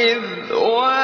وَإِذْ وَاعَدْنَا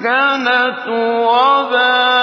وَالْمَسْكَنَةُ وَبَاءُوا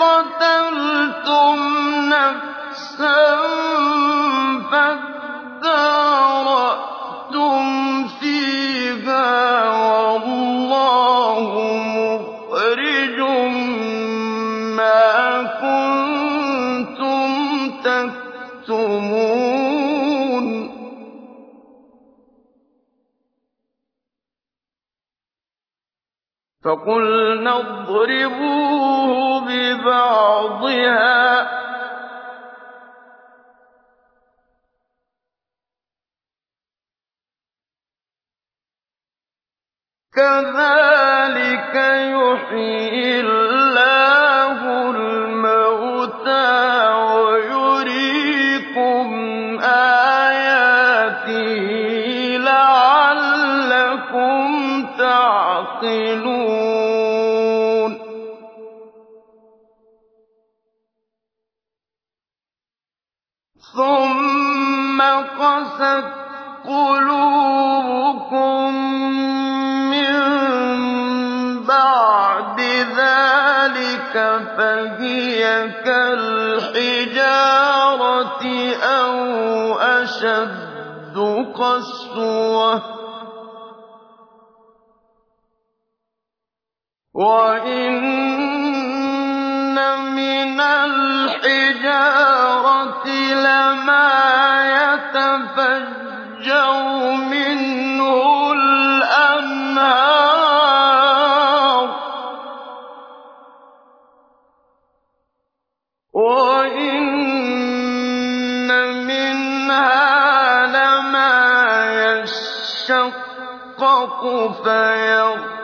قَتَلْتُمْ نَفْسًا فِيهَا ۖ وَاللَّهُ مُخْرِجٌ مَّا كُنتُمْ تَكْتُمُونَ فَقُلْنَا اضربوا ببعضها Parce. فيغفر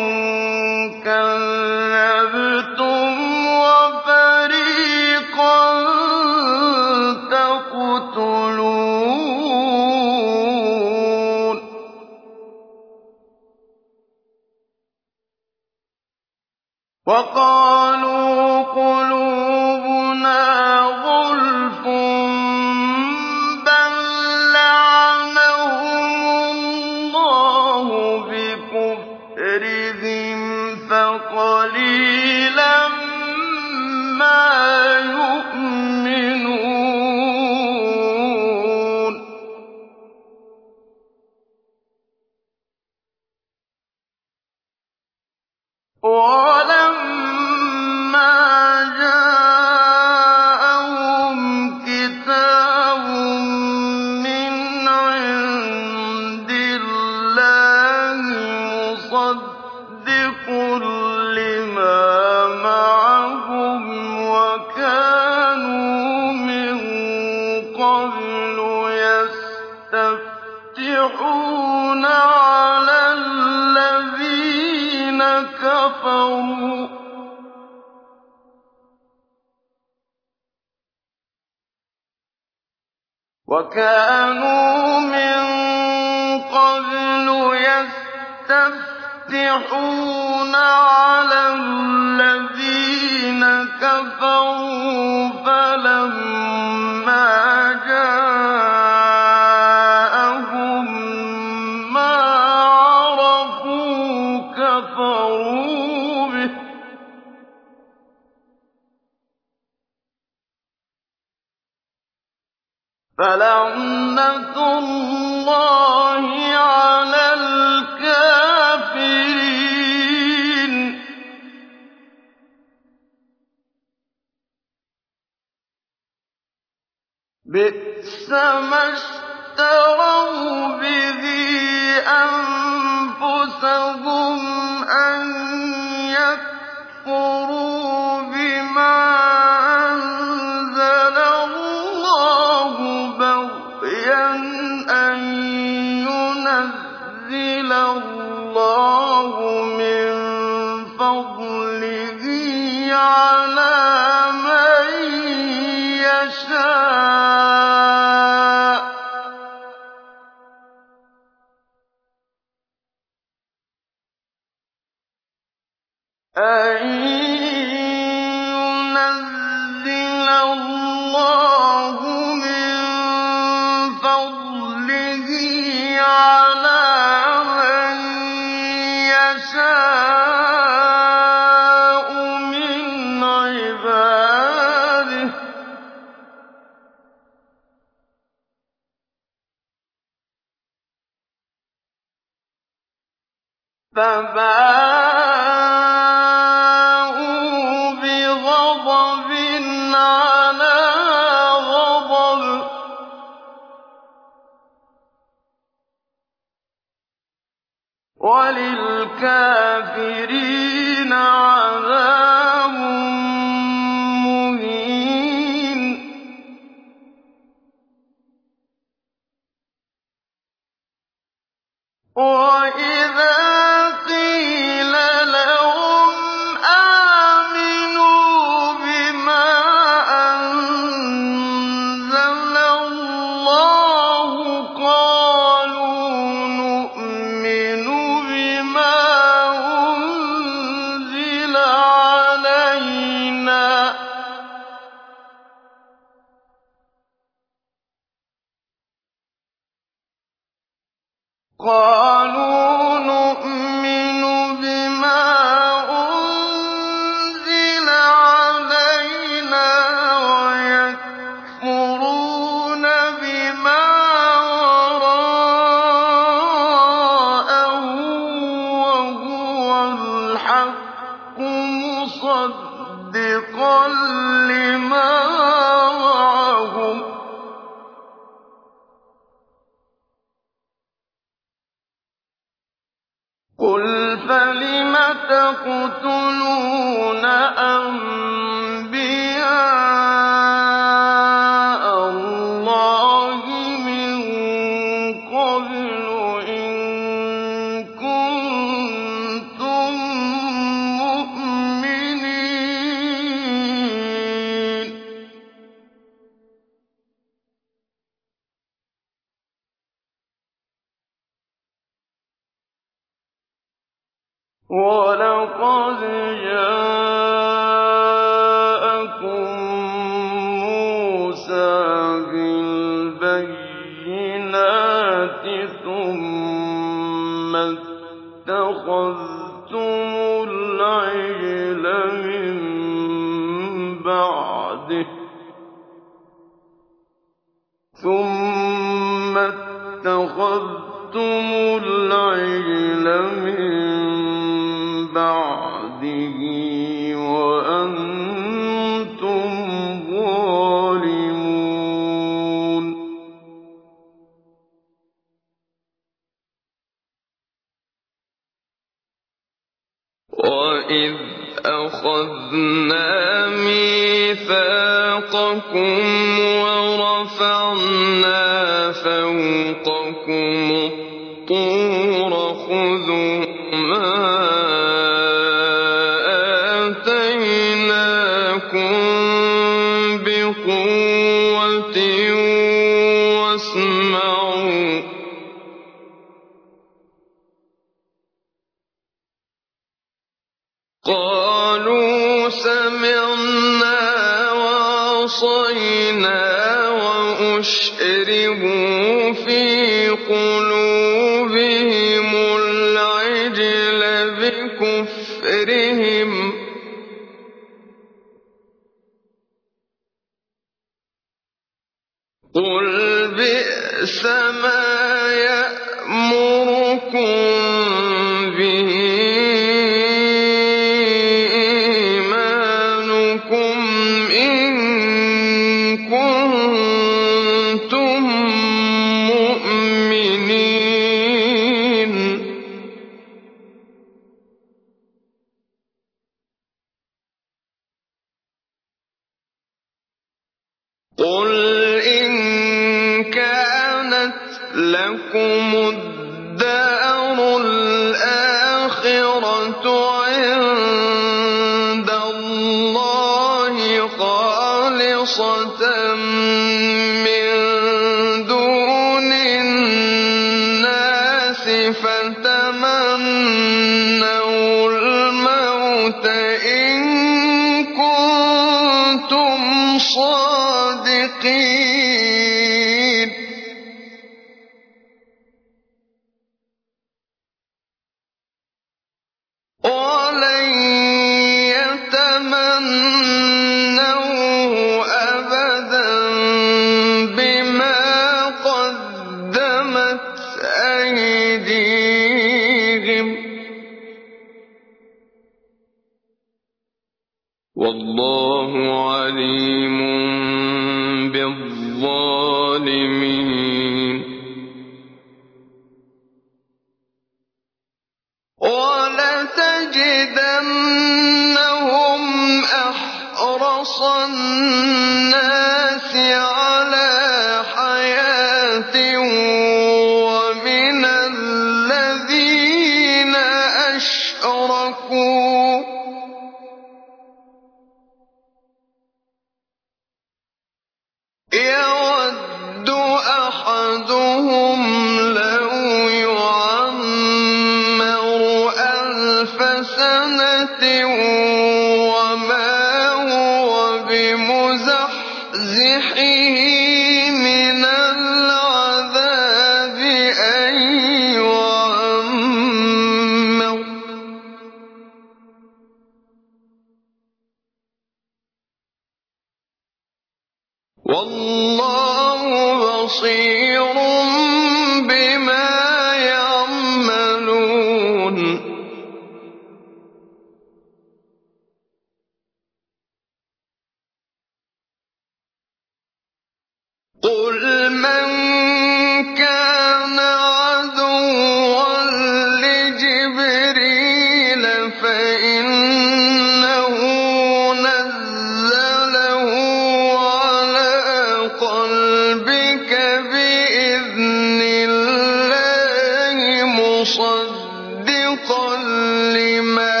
لما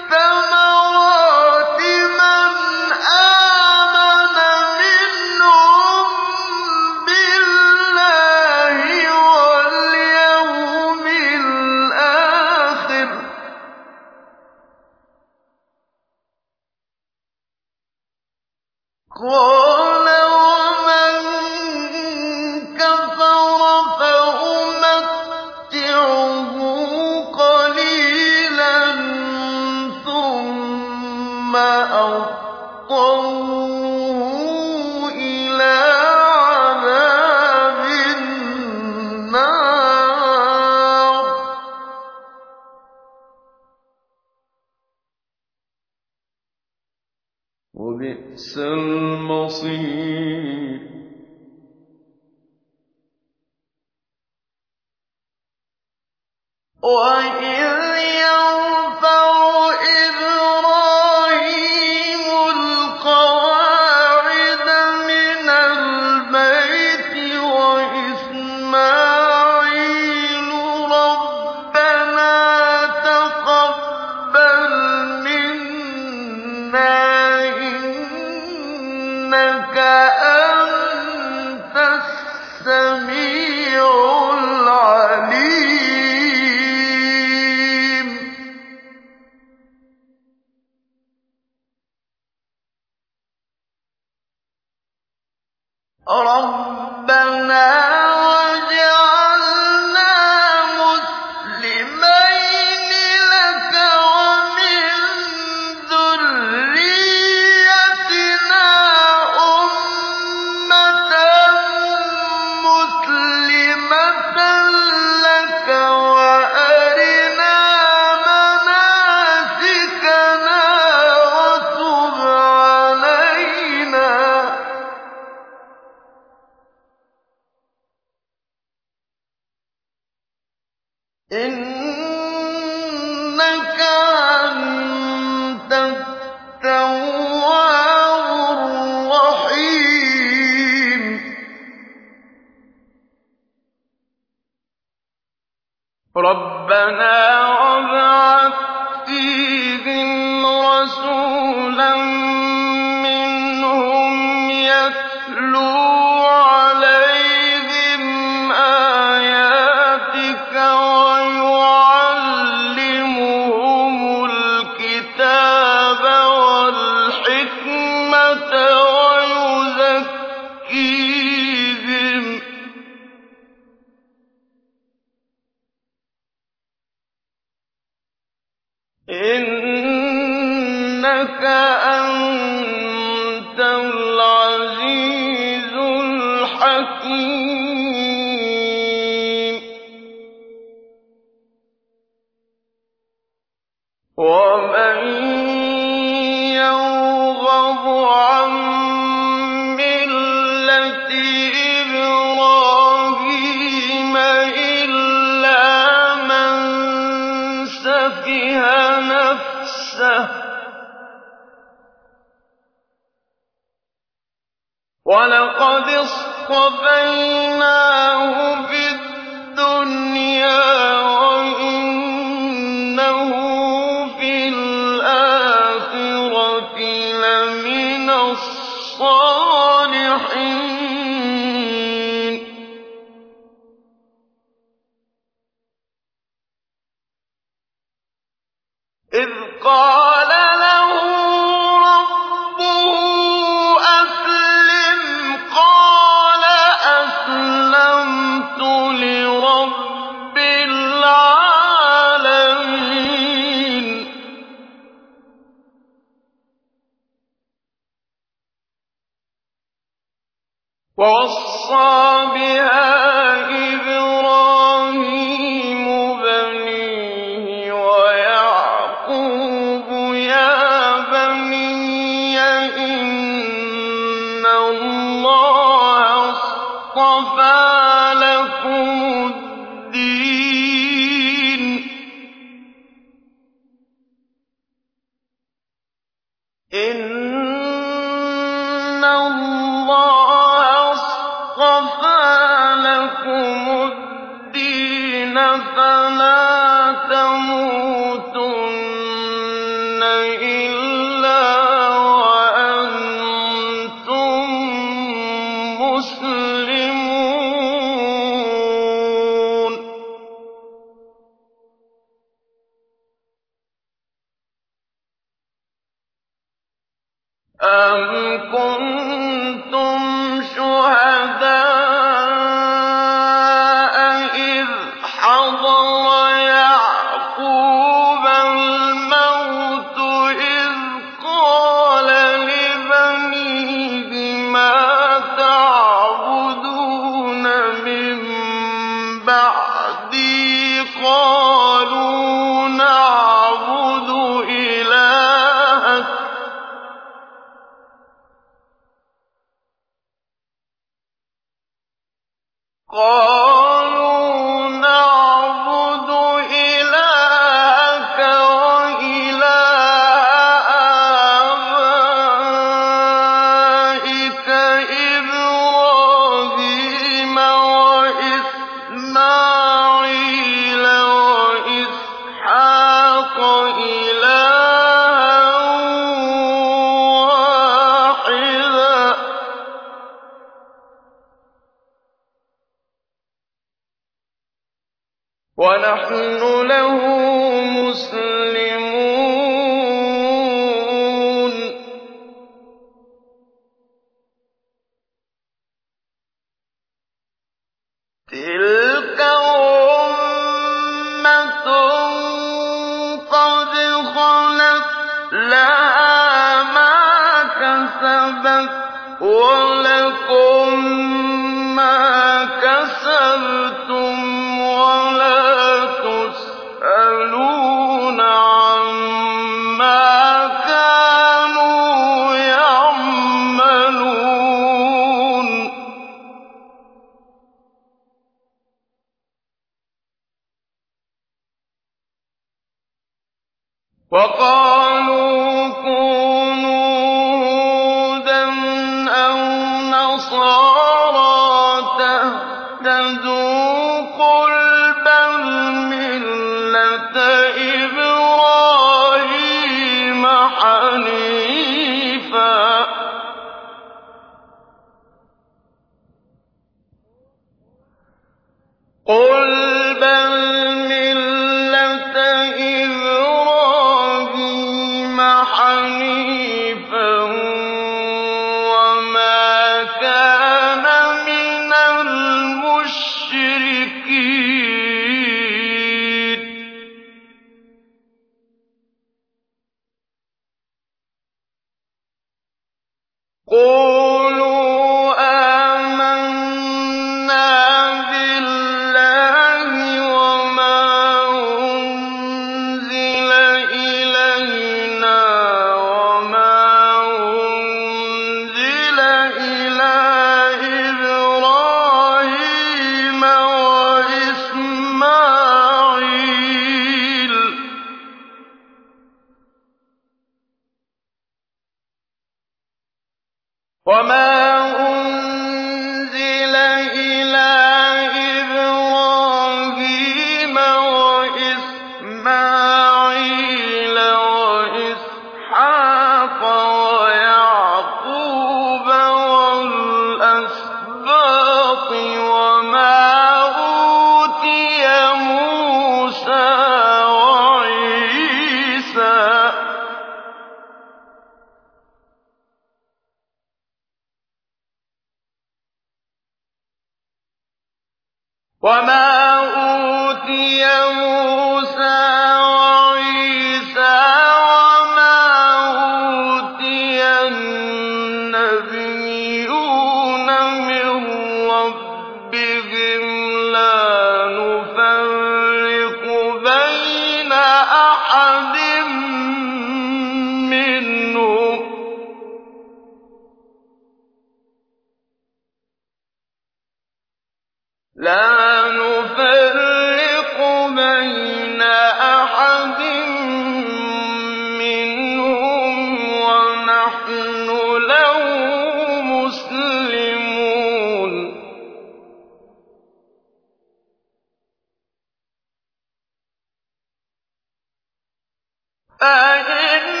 فَإِنْ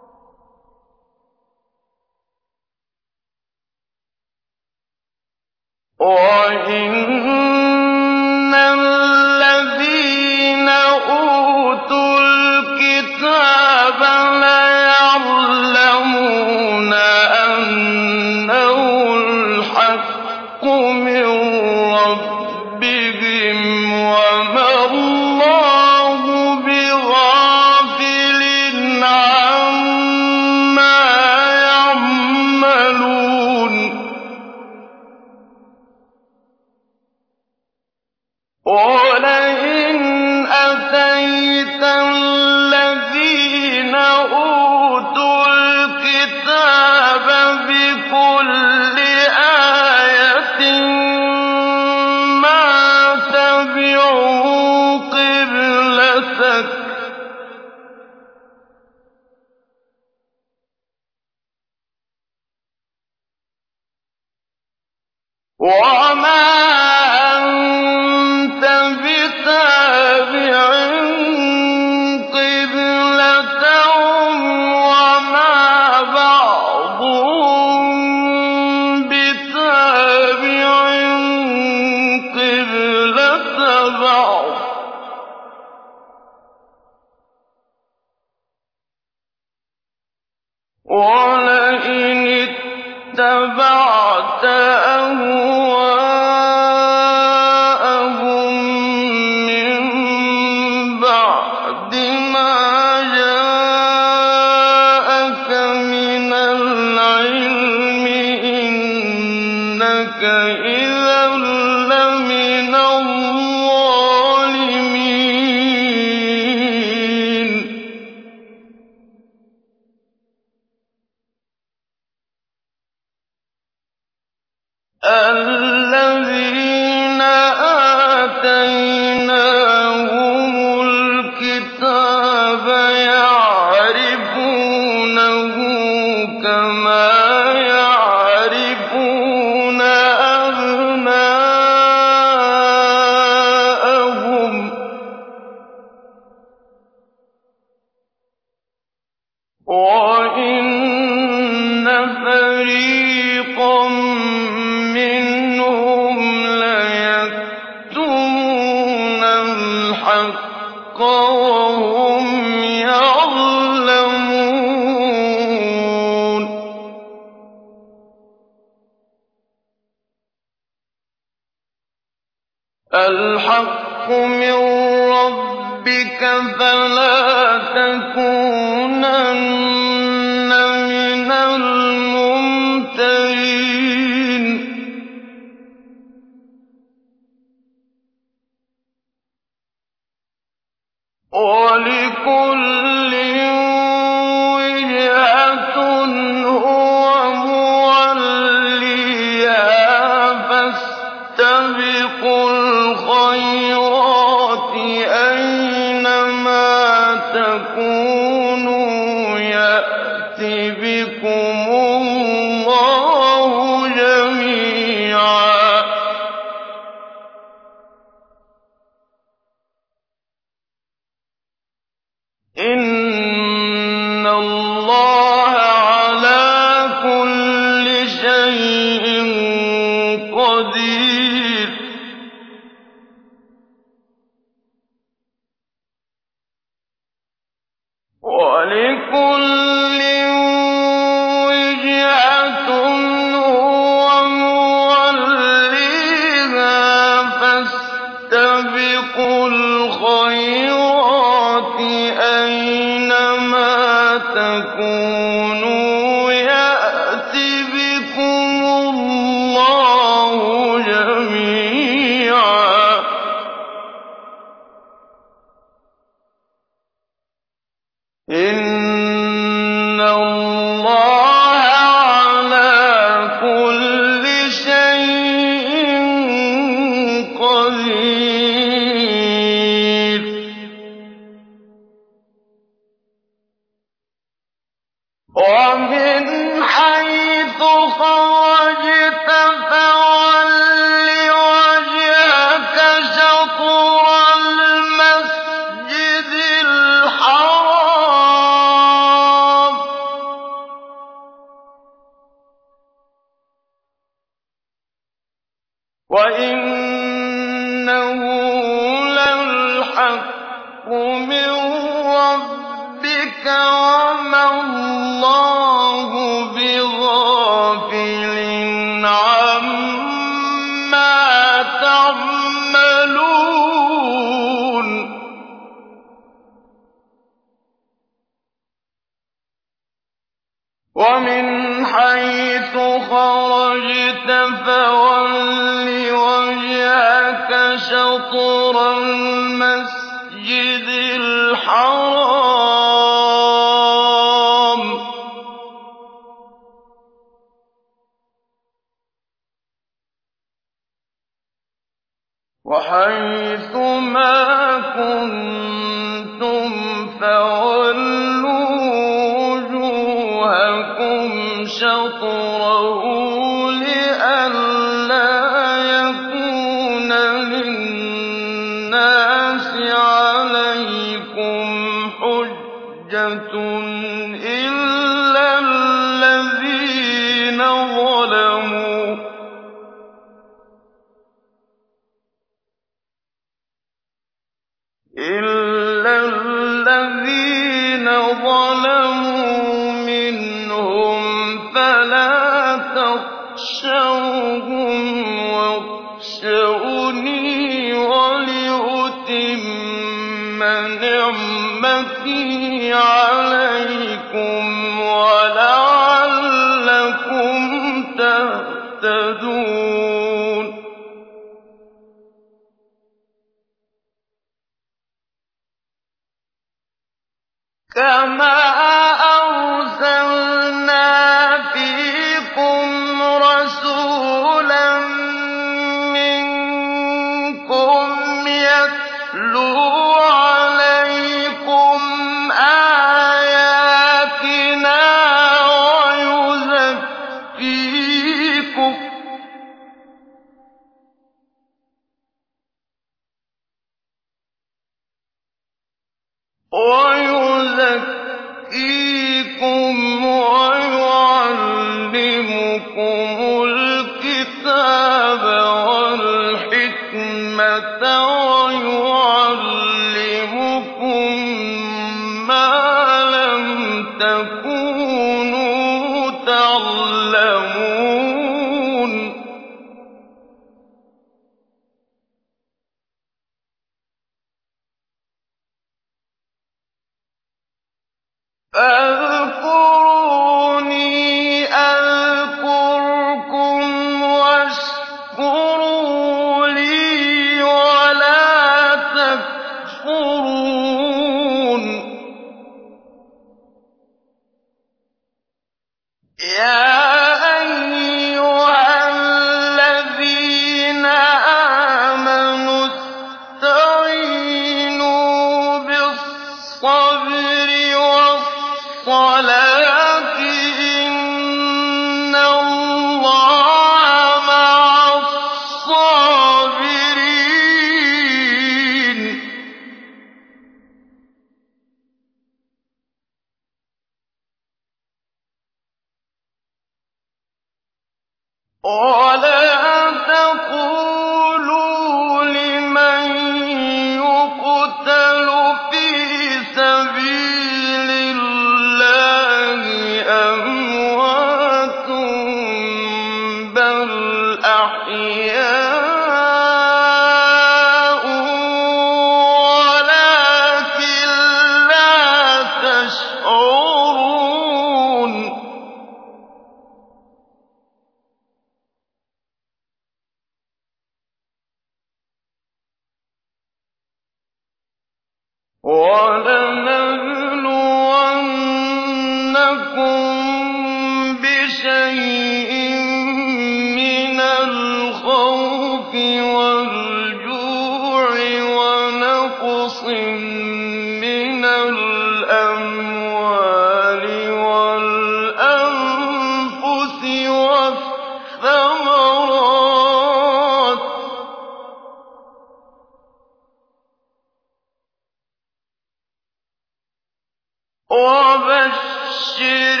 وَبَشِّرِ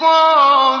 الصَّابِرِينَ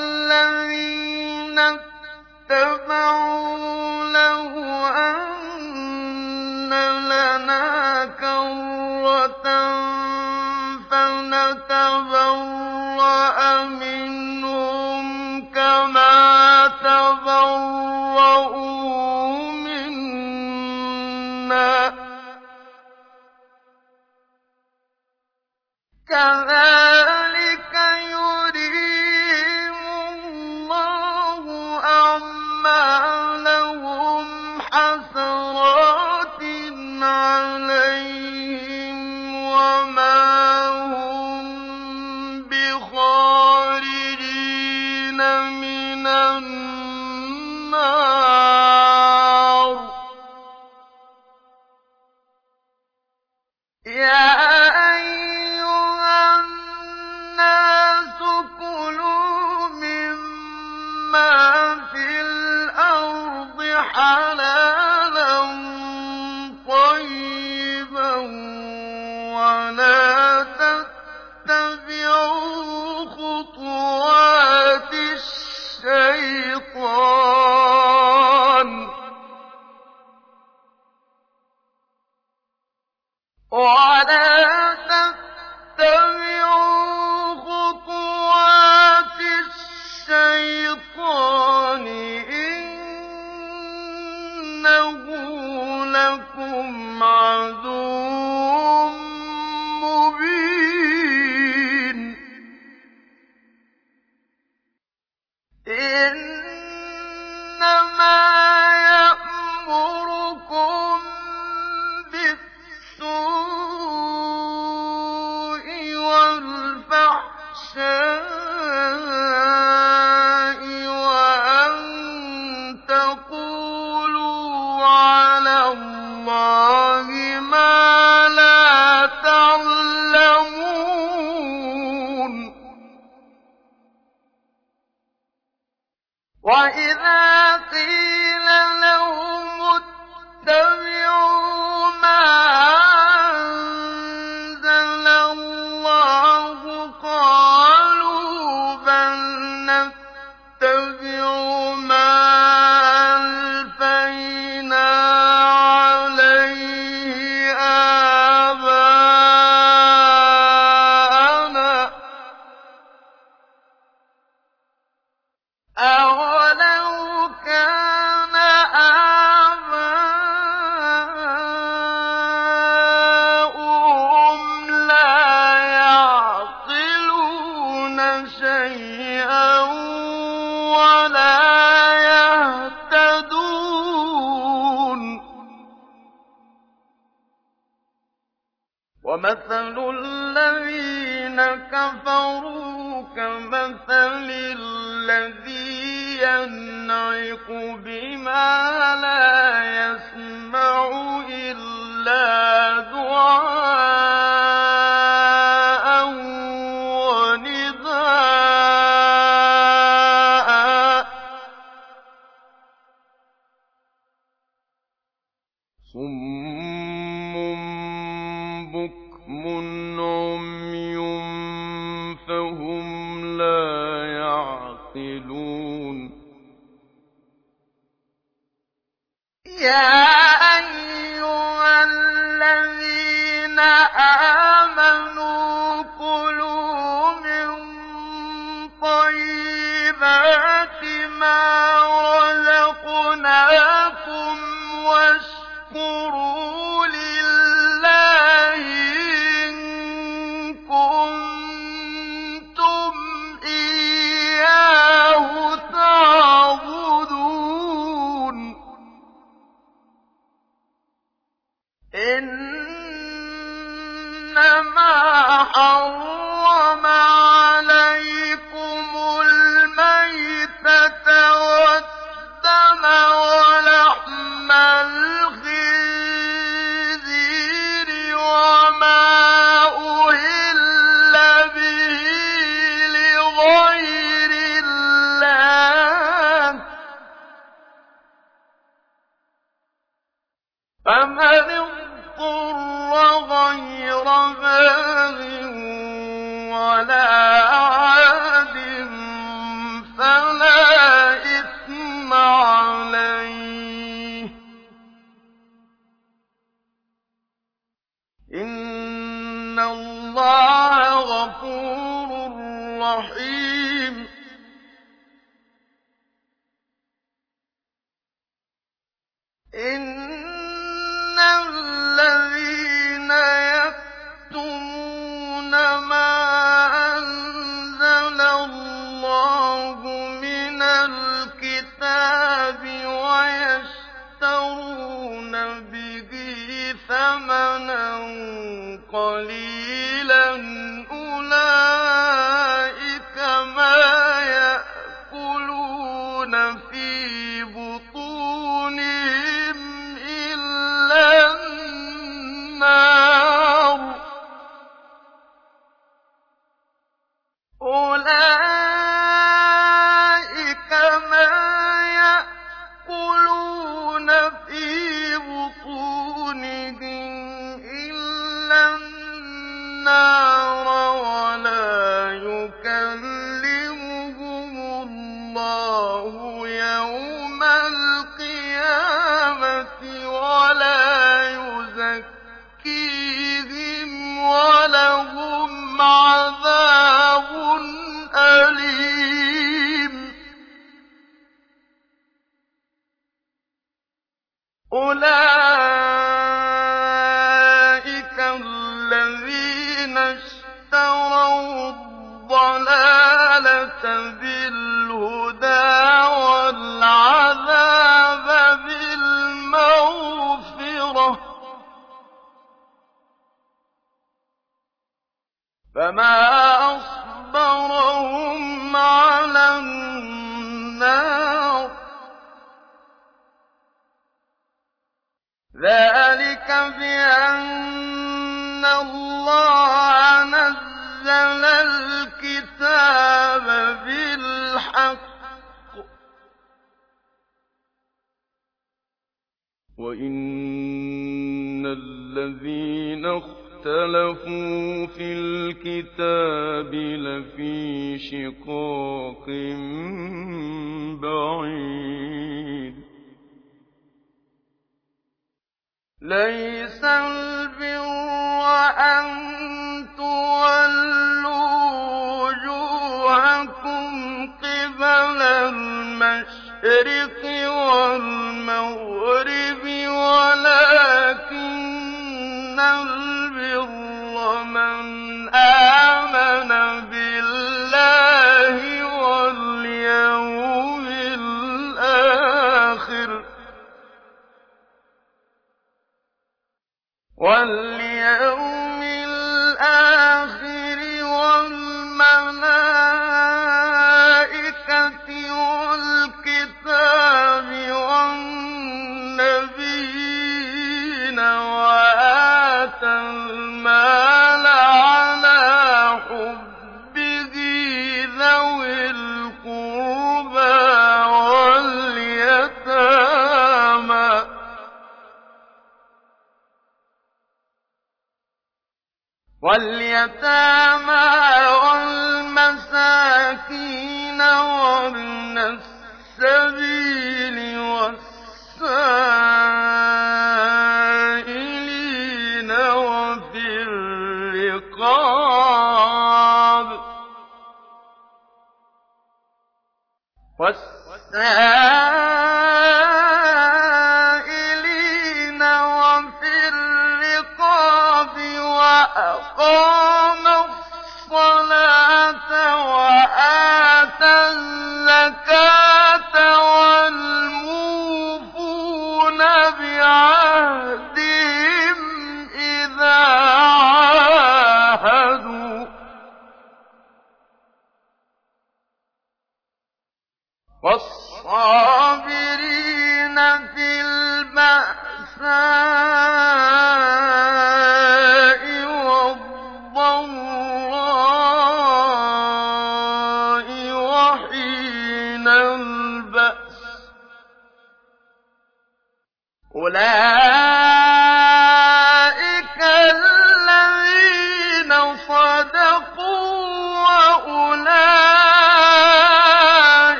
اتَّبَعُوا أَنَّ لَنَا كَرَّةً فَنَتَبَرَّأَ مِنْهُمْ كَمَا تَبَرَّءُوا مِنَّا.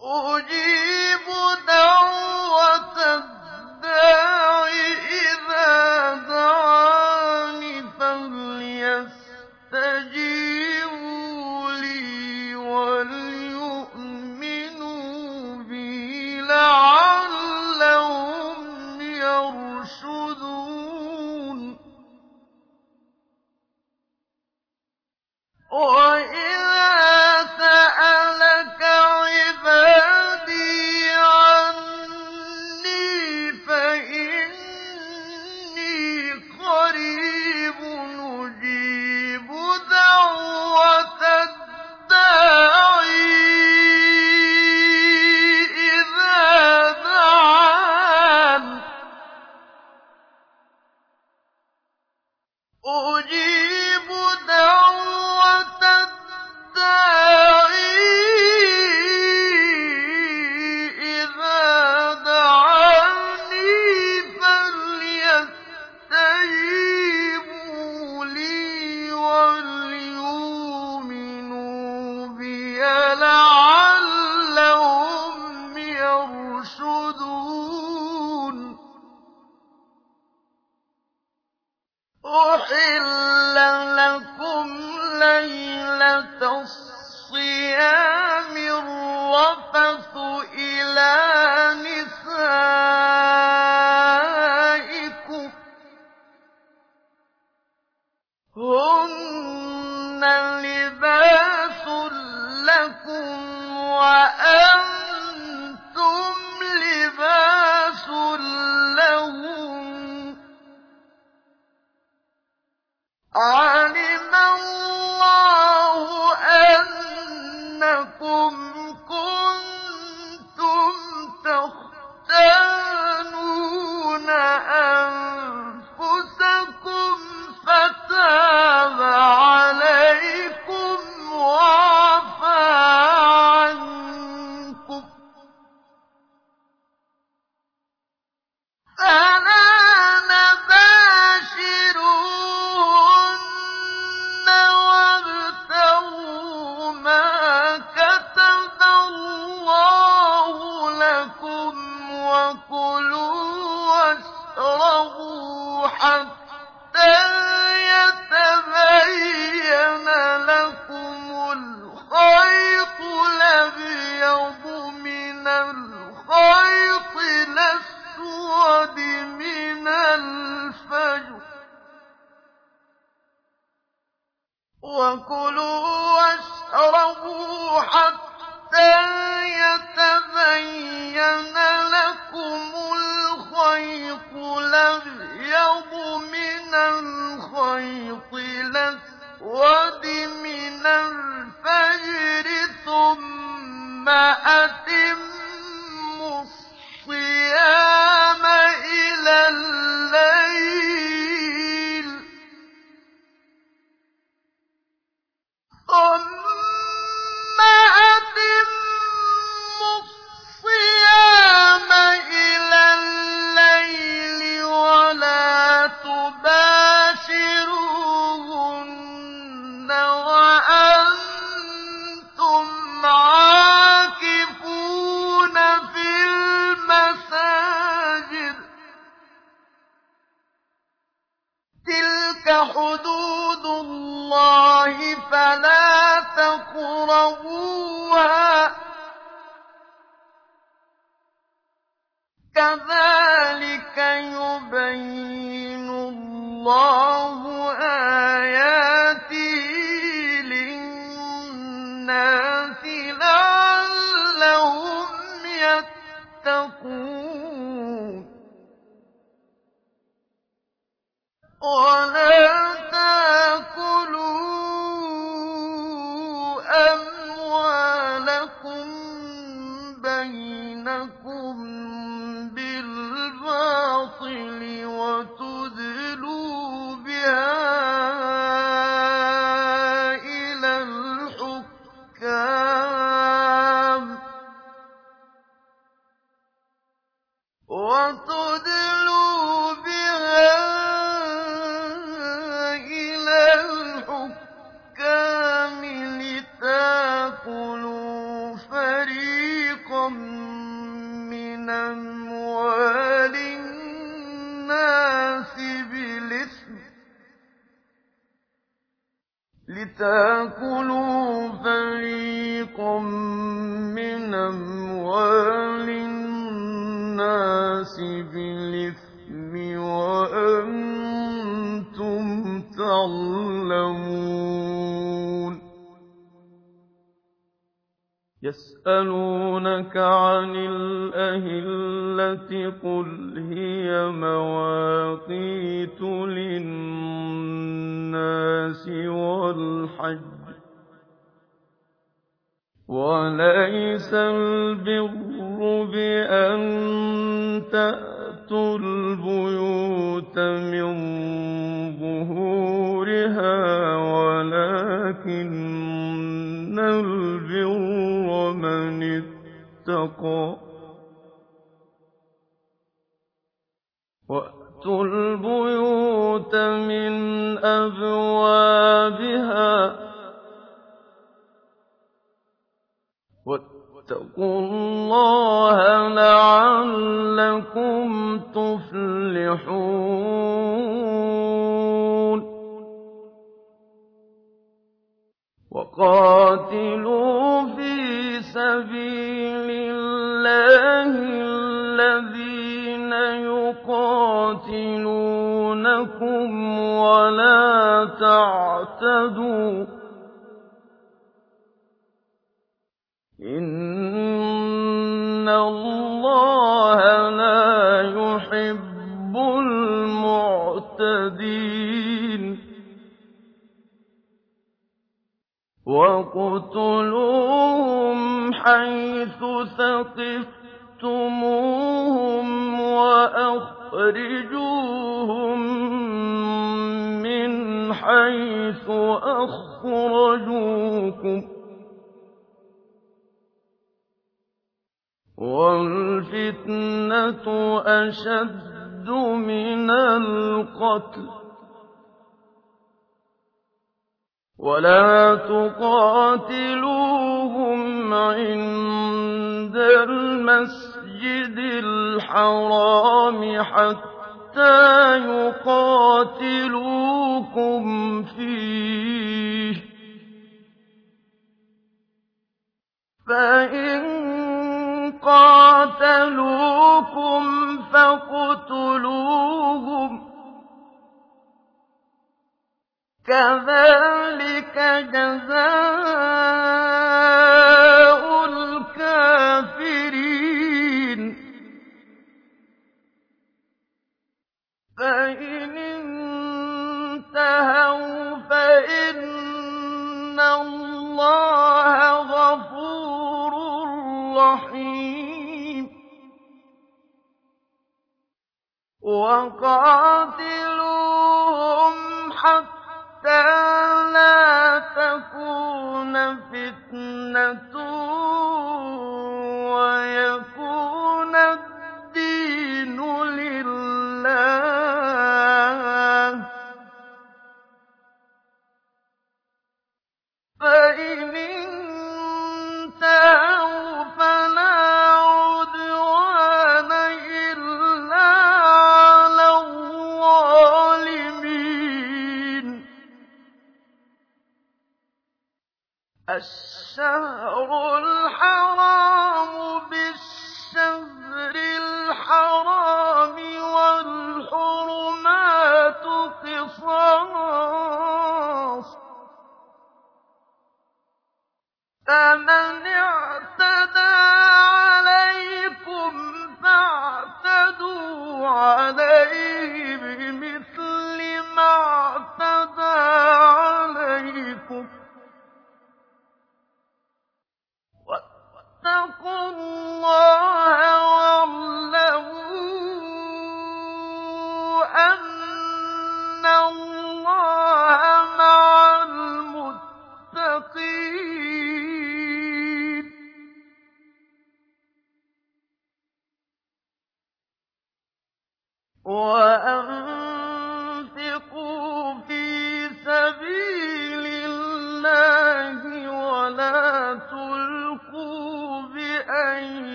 فَلْيَسْتَجِيبُوا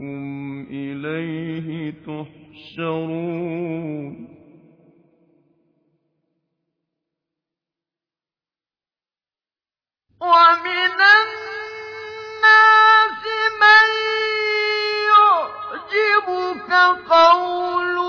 إنكم إليه تحشرون ومن الناس من يعجبك قوله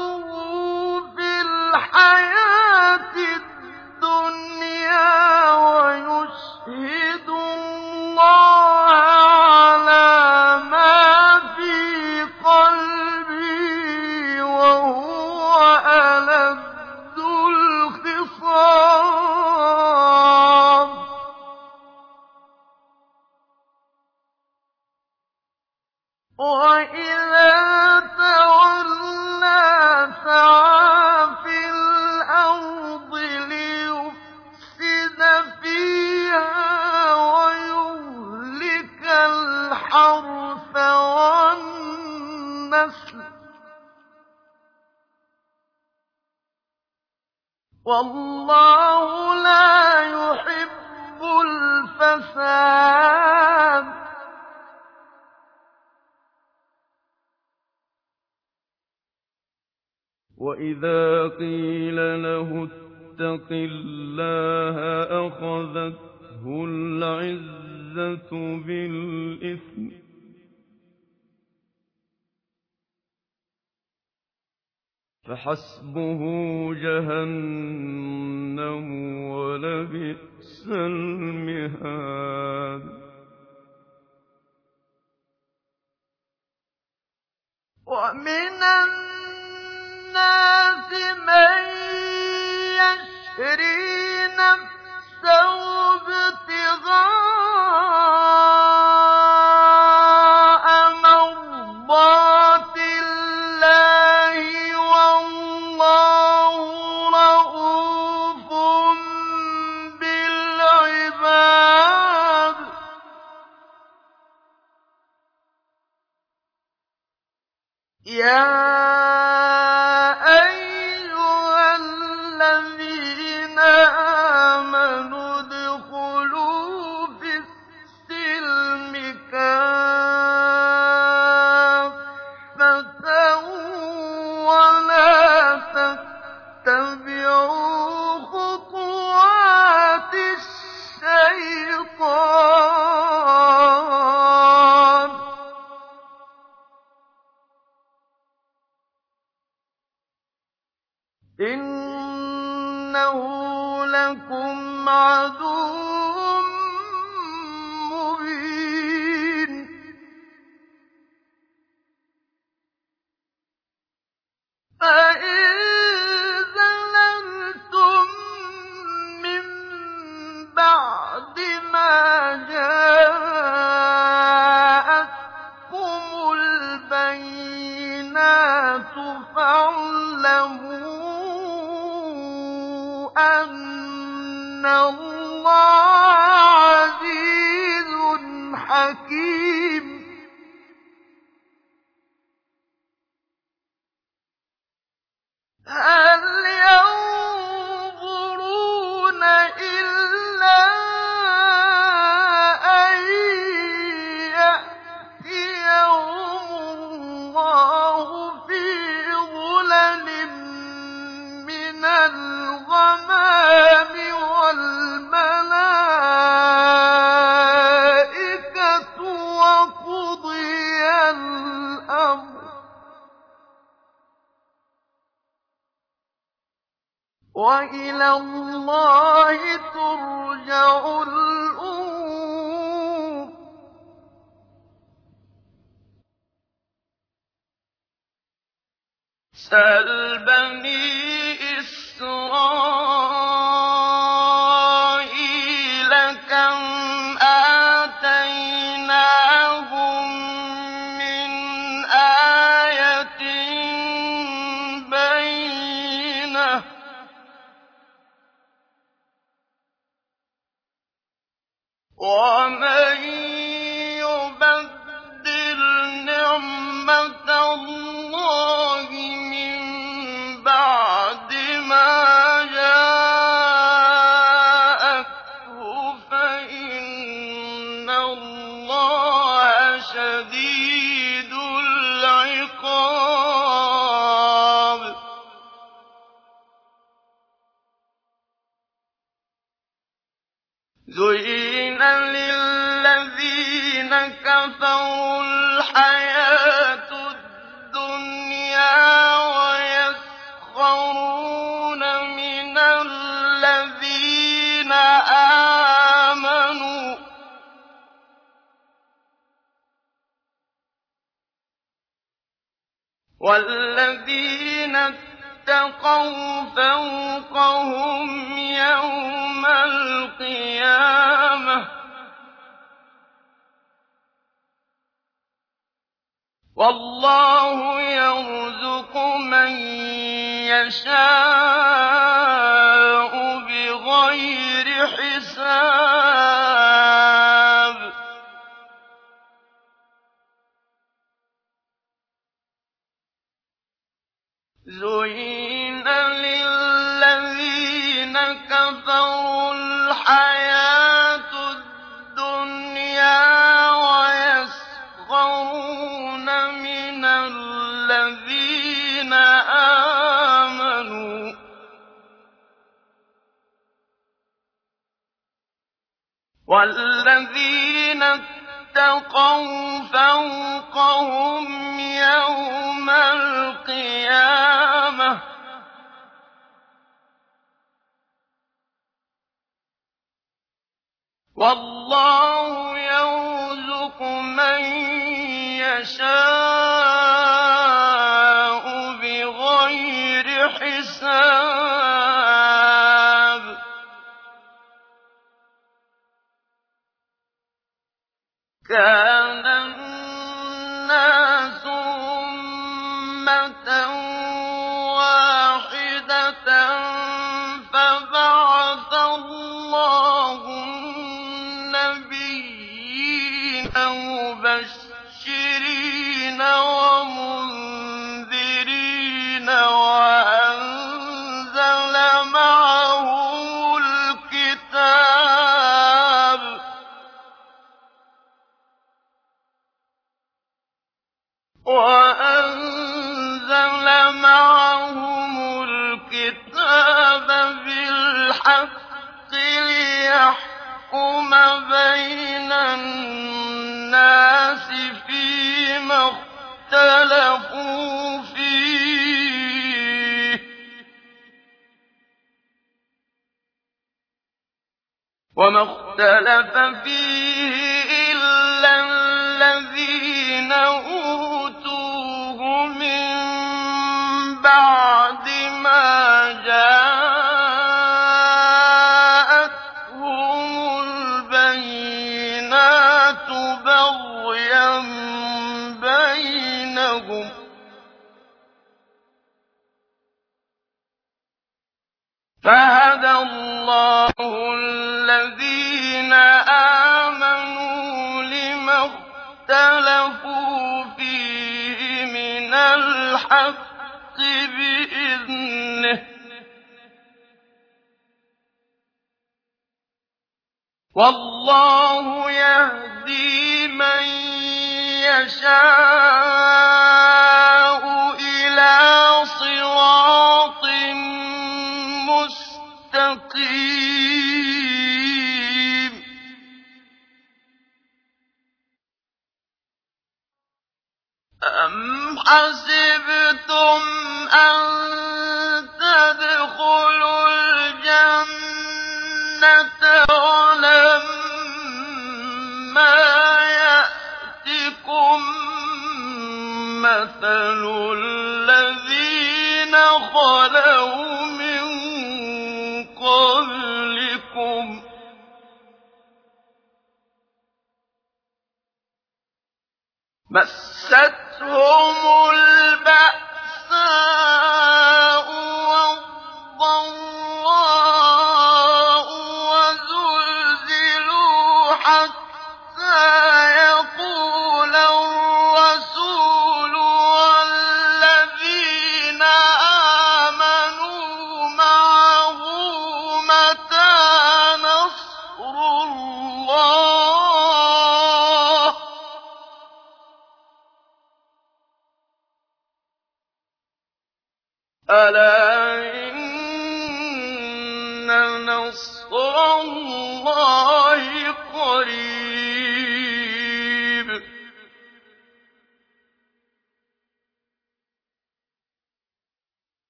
الأنعام وإذا قيل له اتق الله أخذته العزة بالإثم. فحسبه جهنم ولبئس المهاد. ومن الناس من يشري نفسه ابتغاء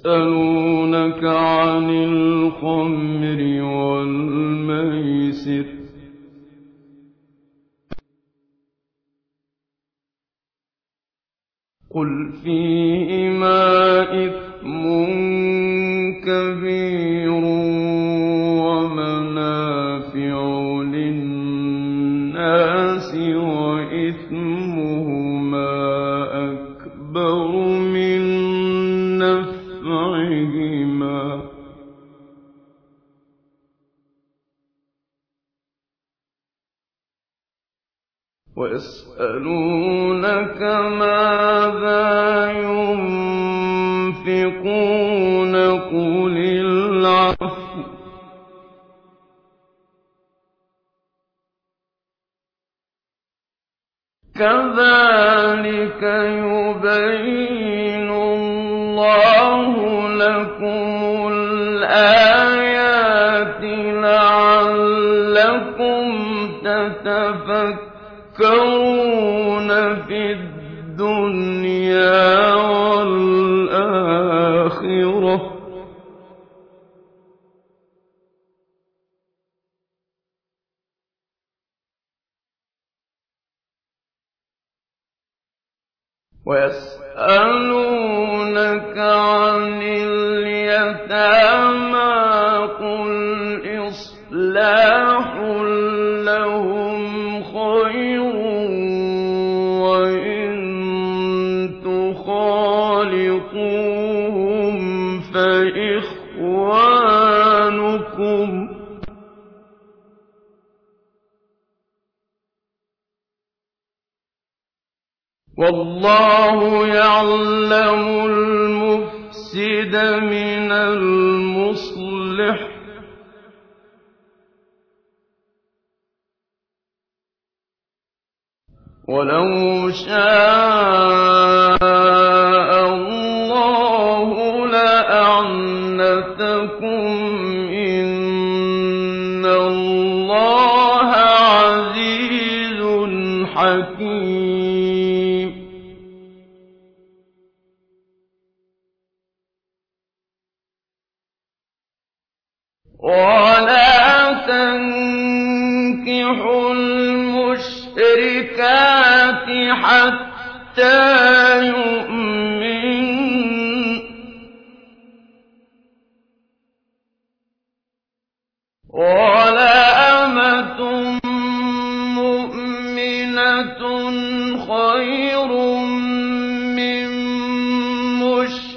يسألونك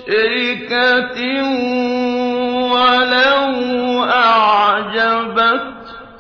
مشركة ولو أعجبتكم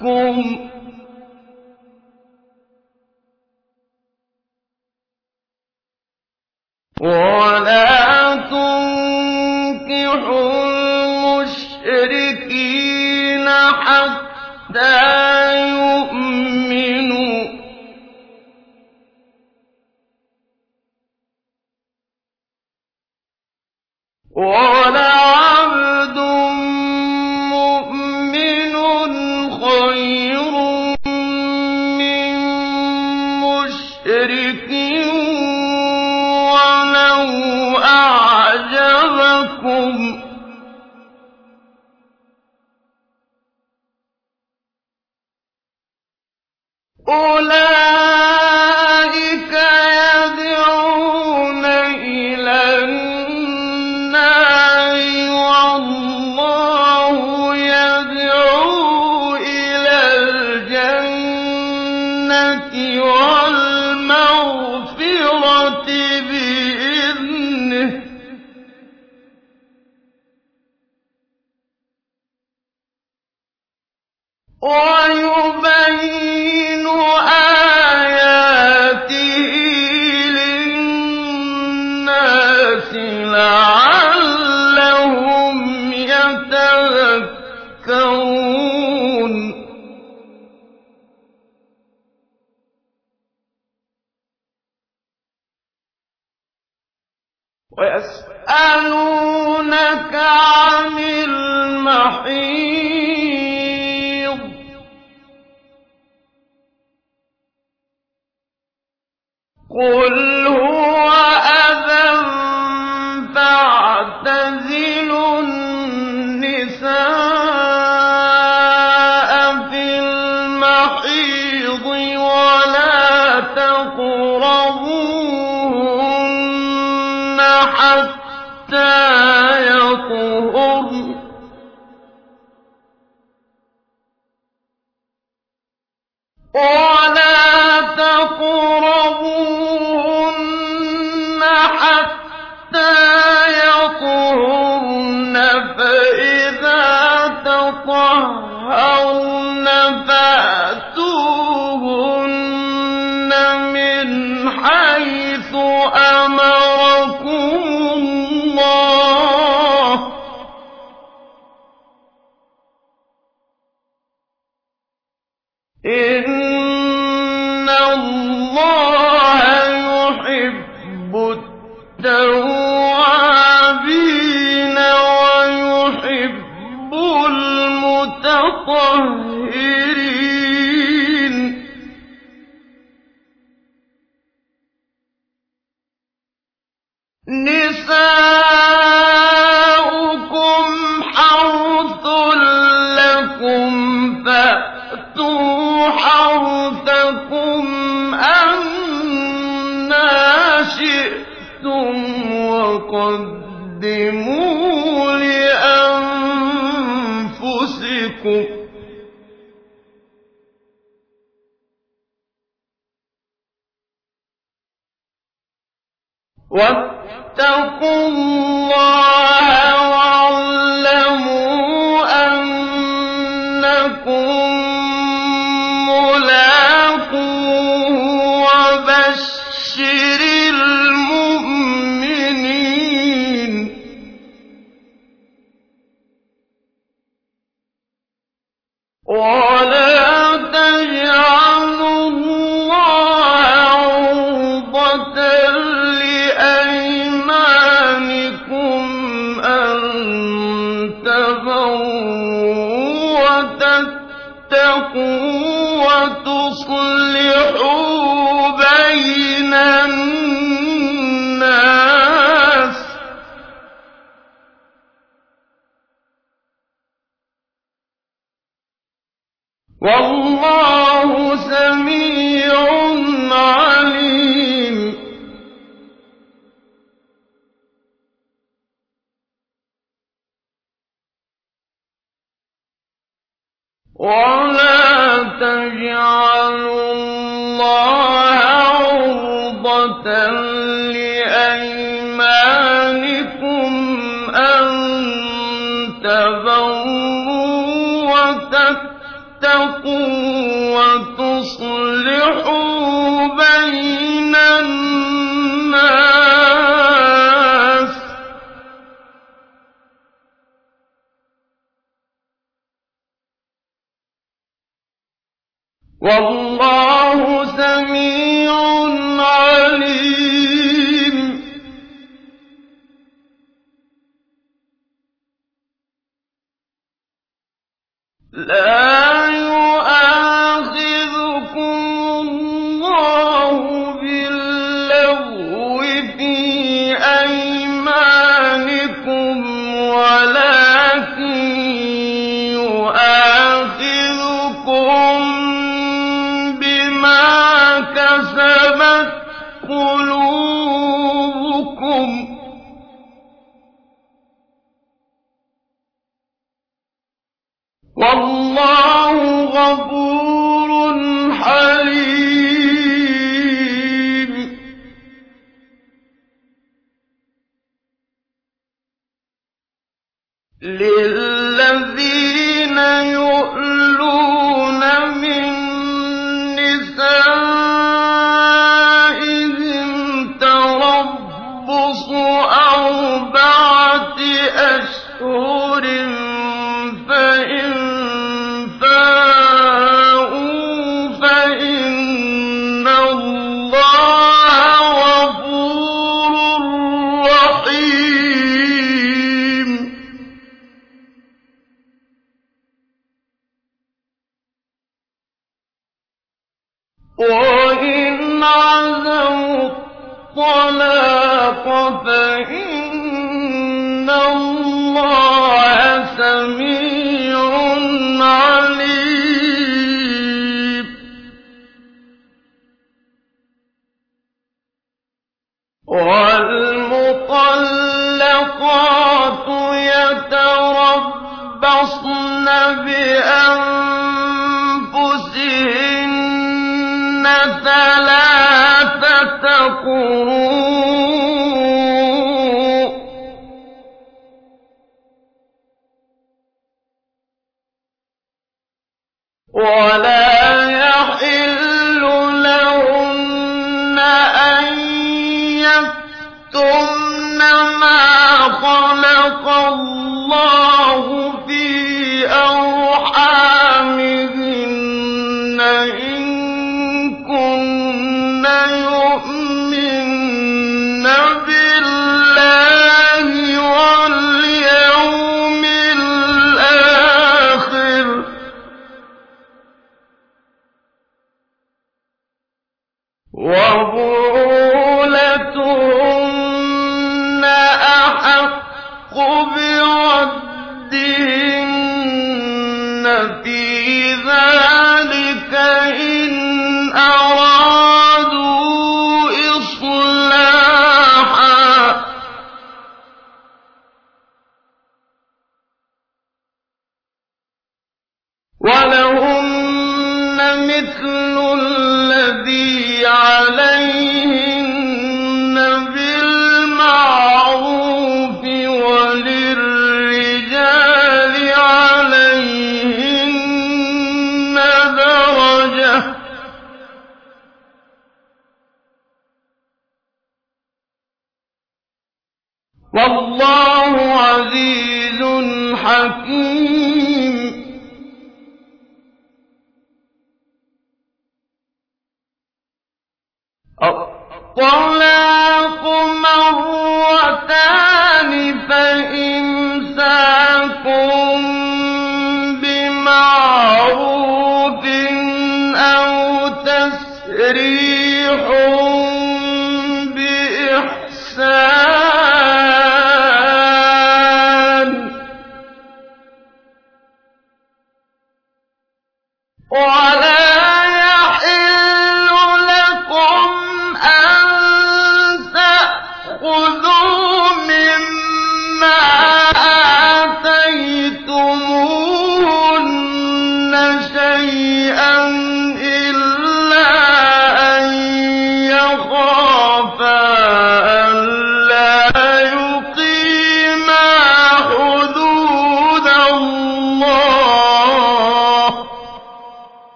ولا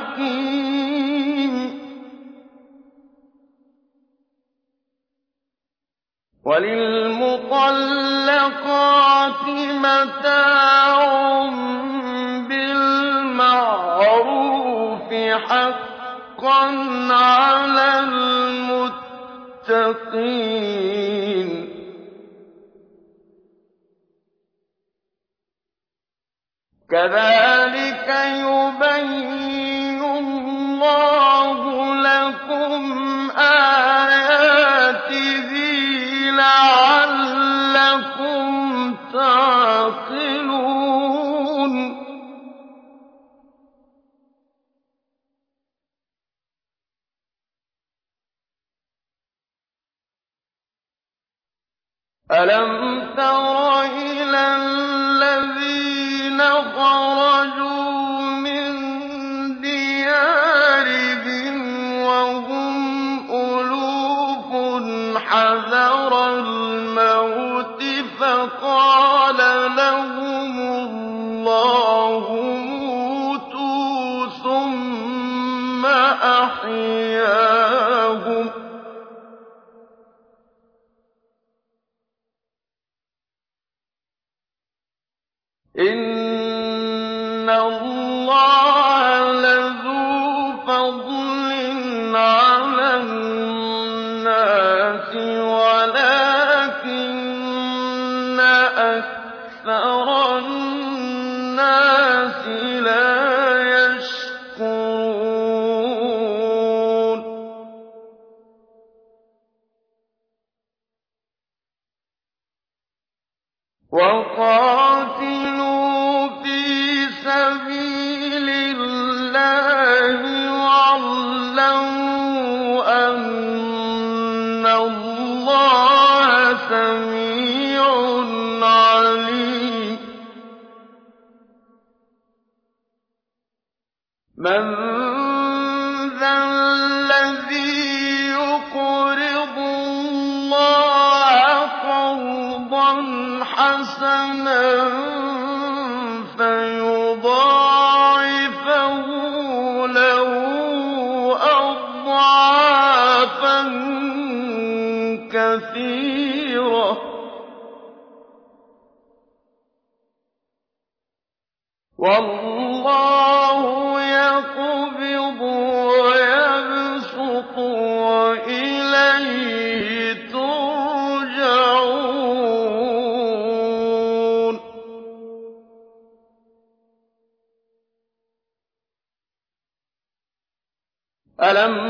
حكيم. وللمطلقات متاع بالمعروف حقا على المتقين. كذلك أَلَمْ تَرَ إِلَى الَّذِينَ خَرَجُوا مِن دِيَارِهِمْ وَهُمْ أُلُوفٌ حَذَرَ الْمَوْتِ فَقَالَ لَهُمُ اللَّهُ مُوتُوا ثُمَّ أحيوا إن لم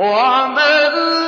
فَشَرِبُوا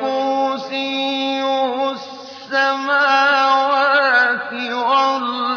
كُرْسِيُّهُ السَّمَاوَاتِ وَالْأَرْضَ.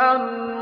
أَنبَتَتْ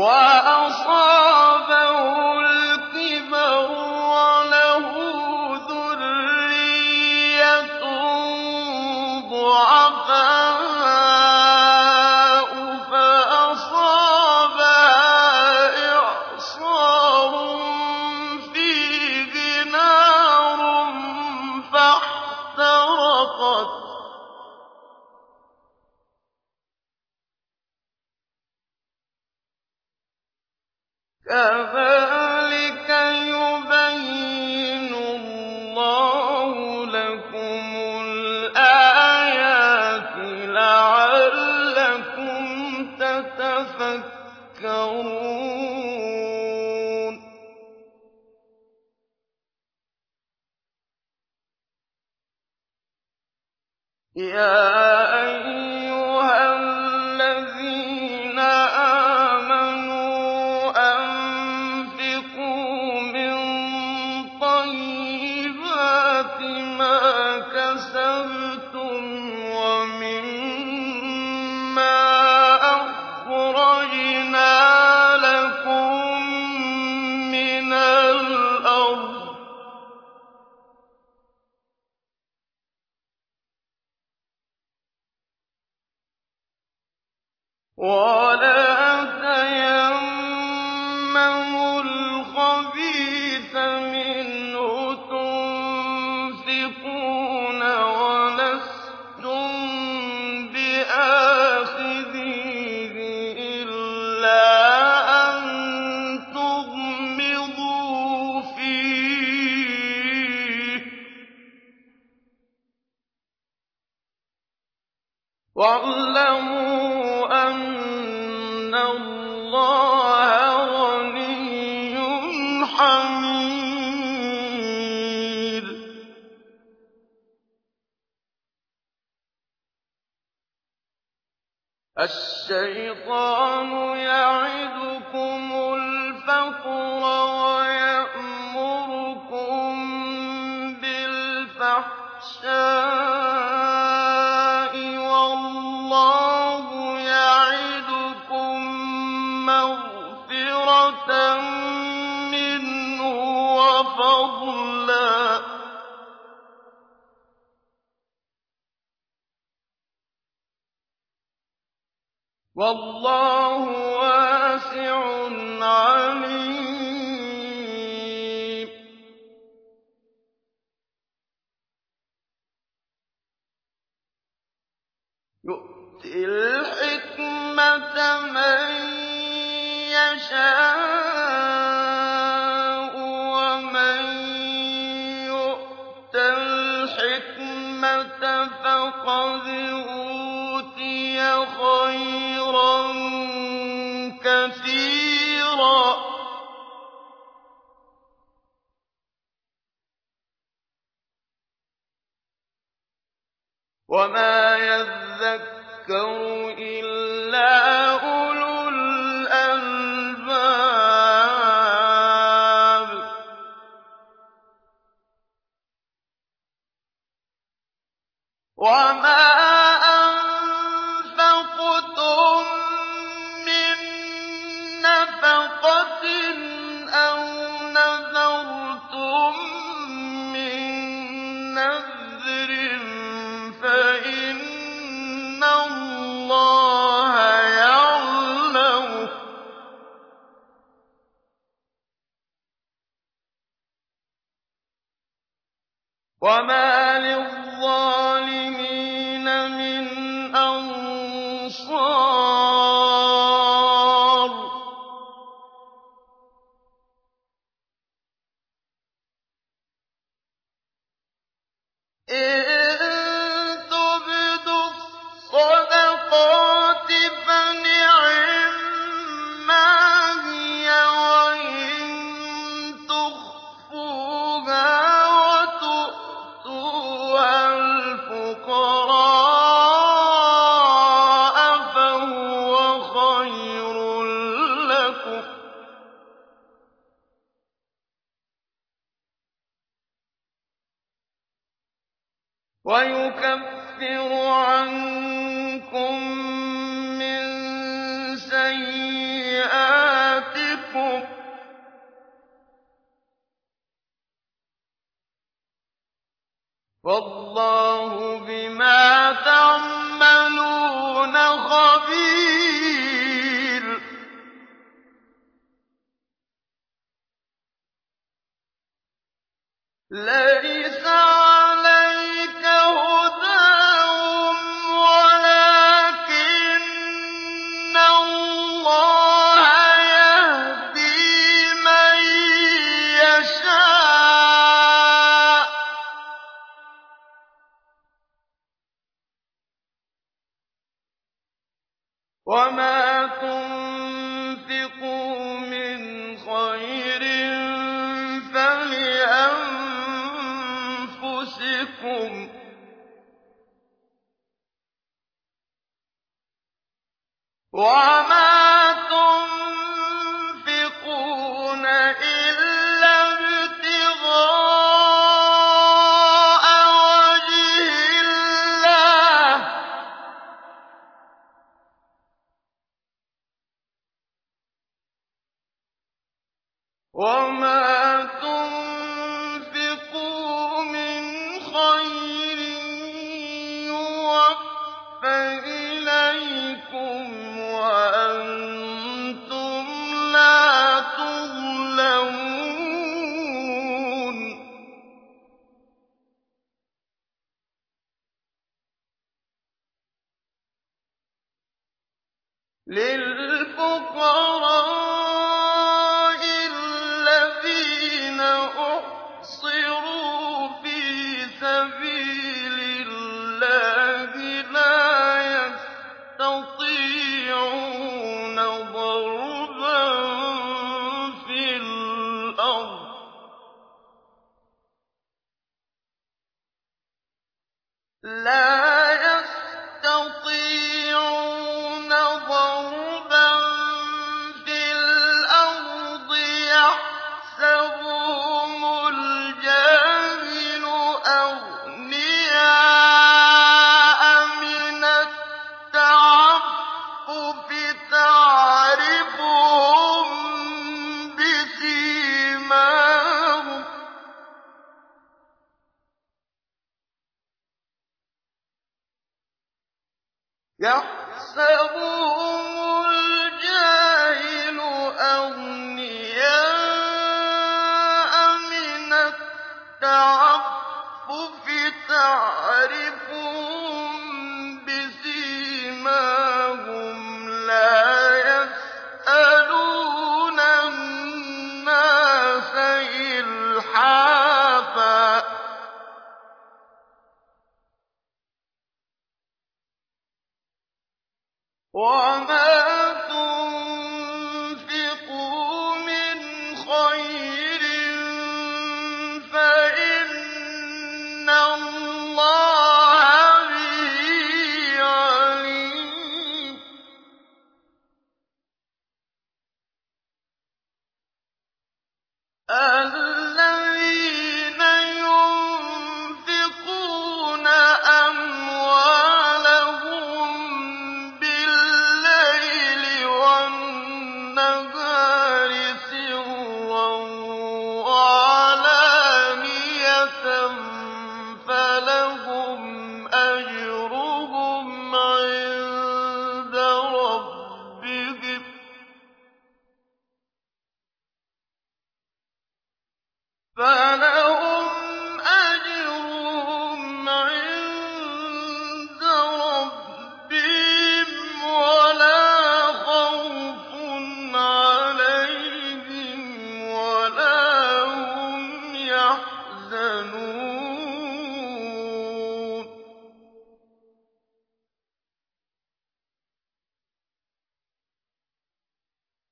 Wow.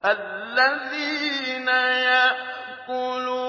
الذين يأكلون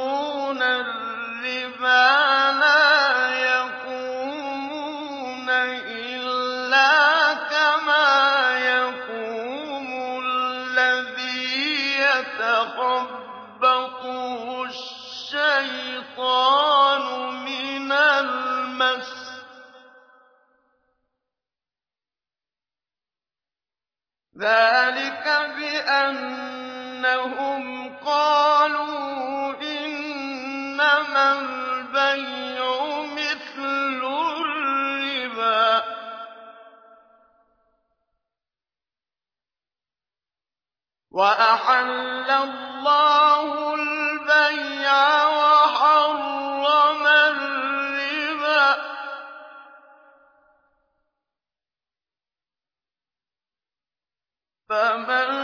وَأَحَلَّ اللَّهُ الْبَيْعَ وَحَرَّمَ الرِّبَا ۚ. فَمَن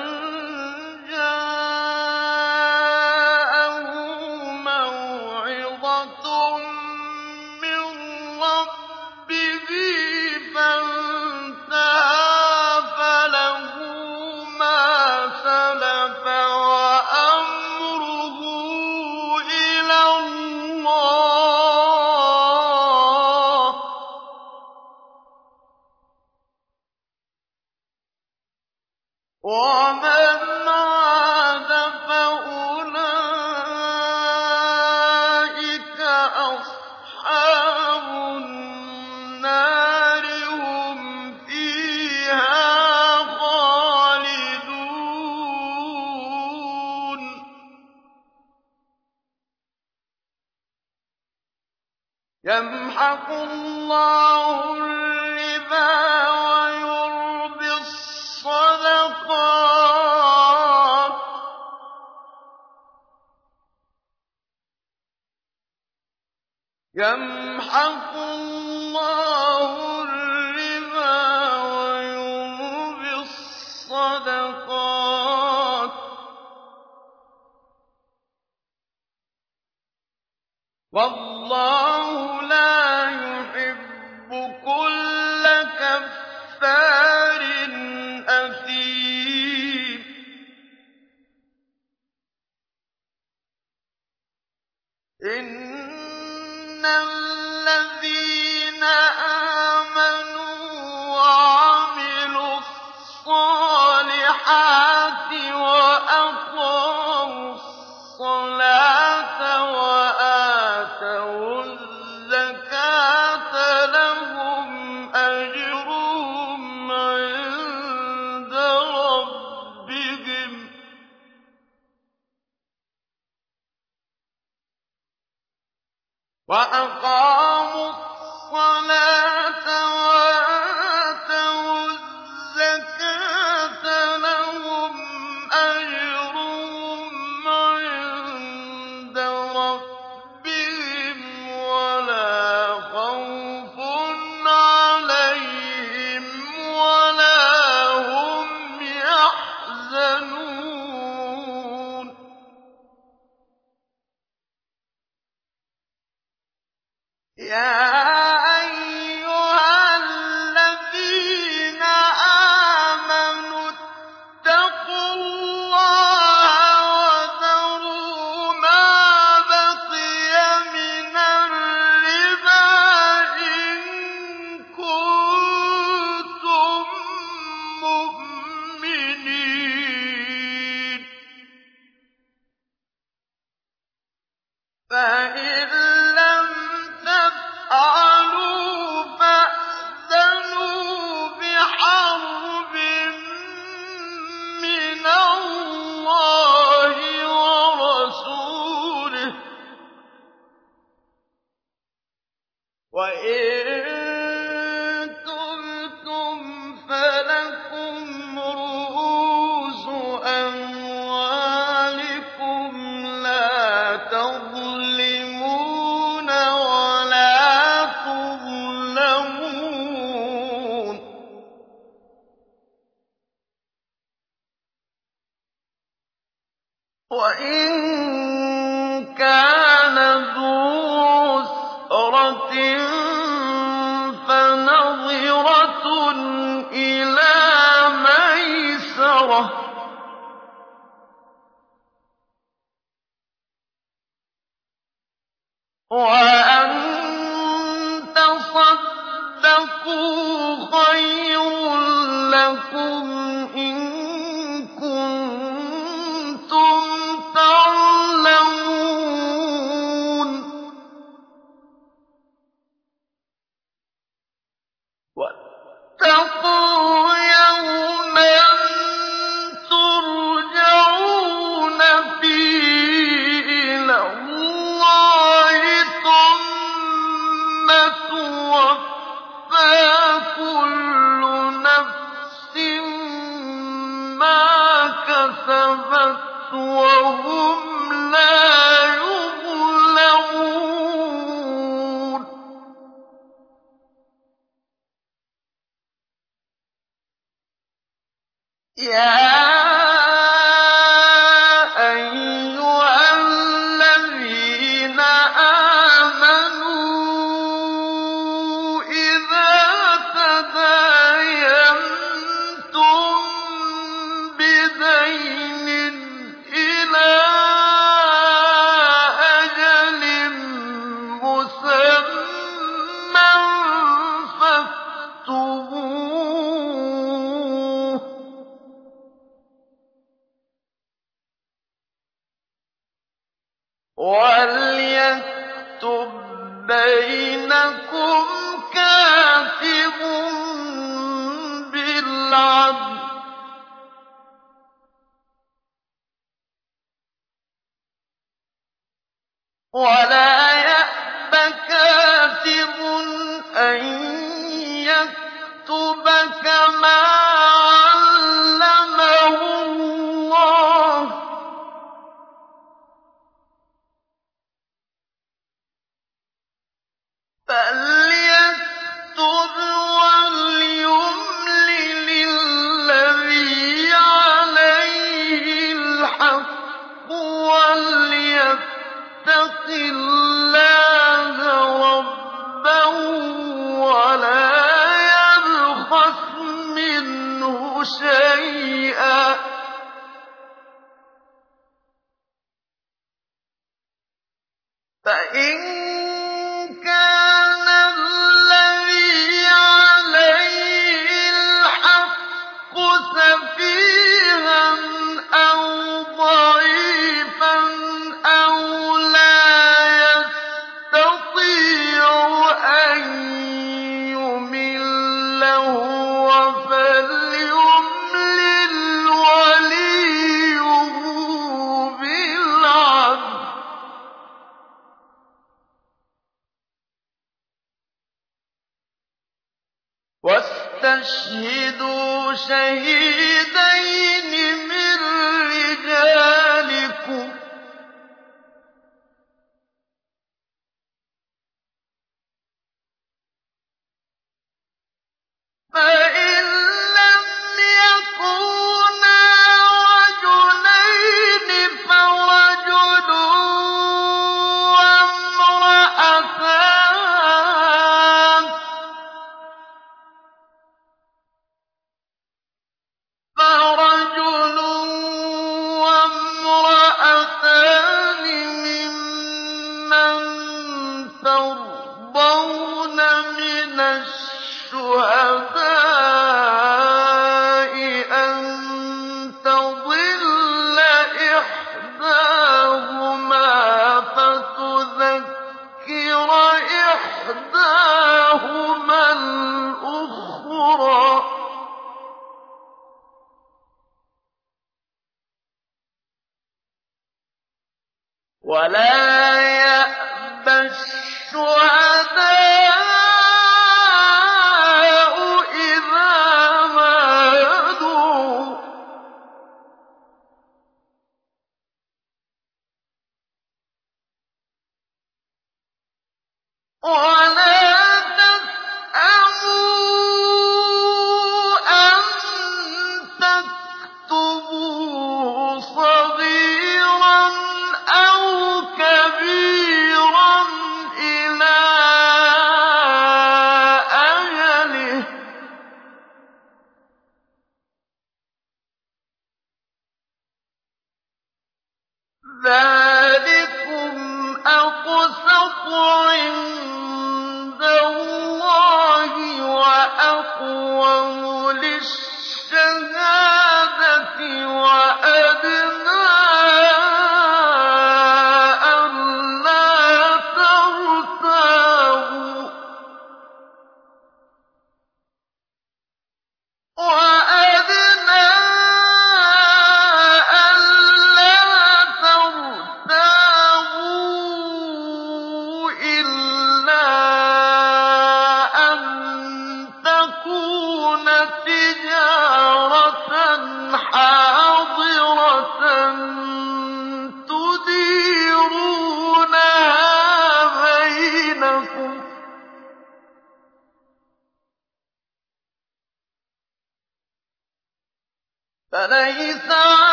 وَلَا